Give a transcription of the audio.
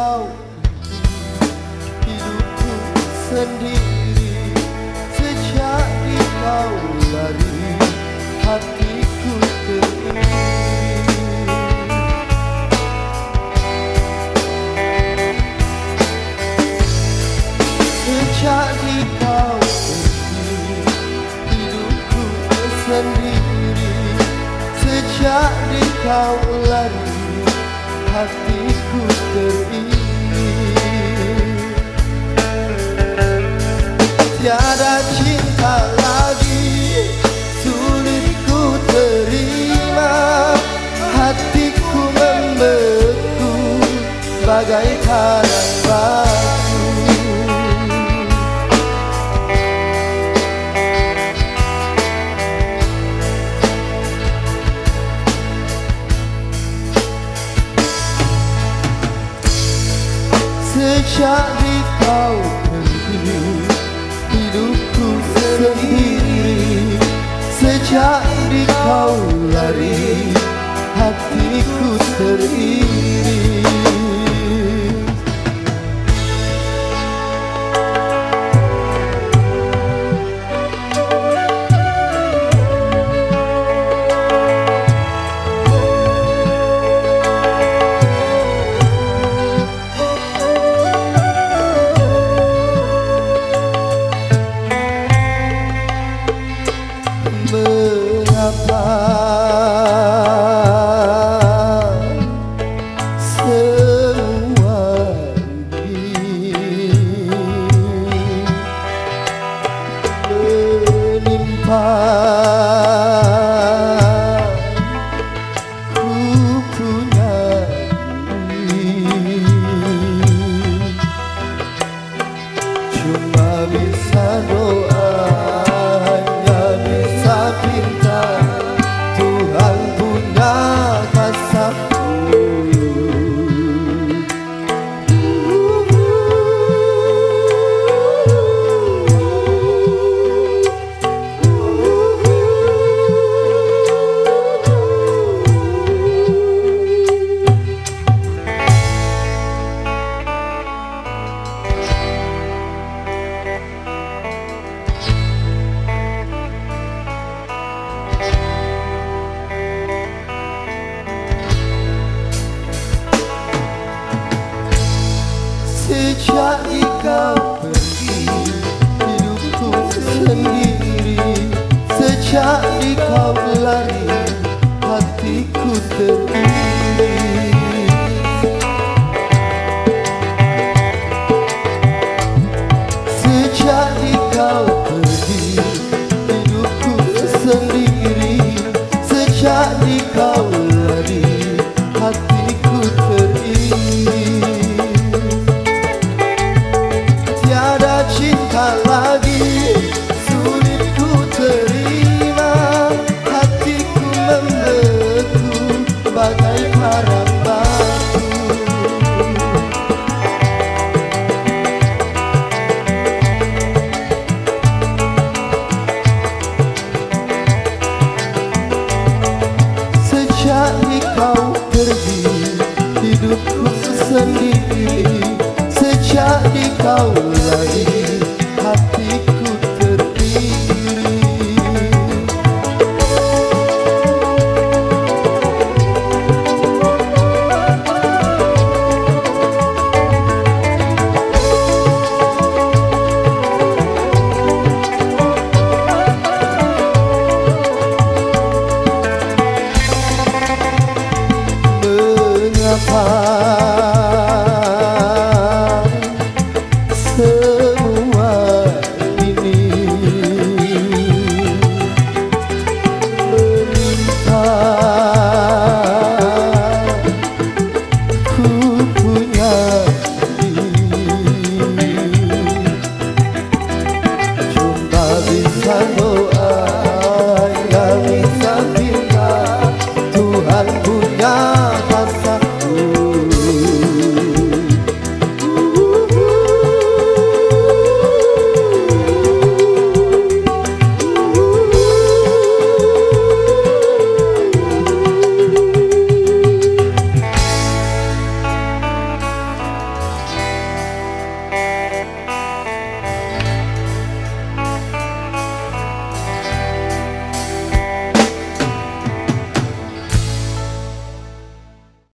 Kau Hidupku sendiri. Sejak di kau lari Hatiku teriri Sejak di kau pergi Hidupku sendiri Sejak di kau lari Hatiku Tiada cinta lagi Sulit ku terima. Hatiku membeku Bagai karang Sejak kau pergi Hidupku sendiri. Sejak kau lari Hatiku teriri का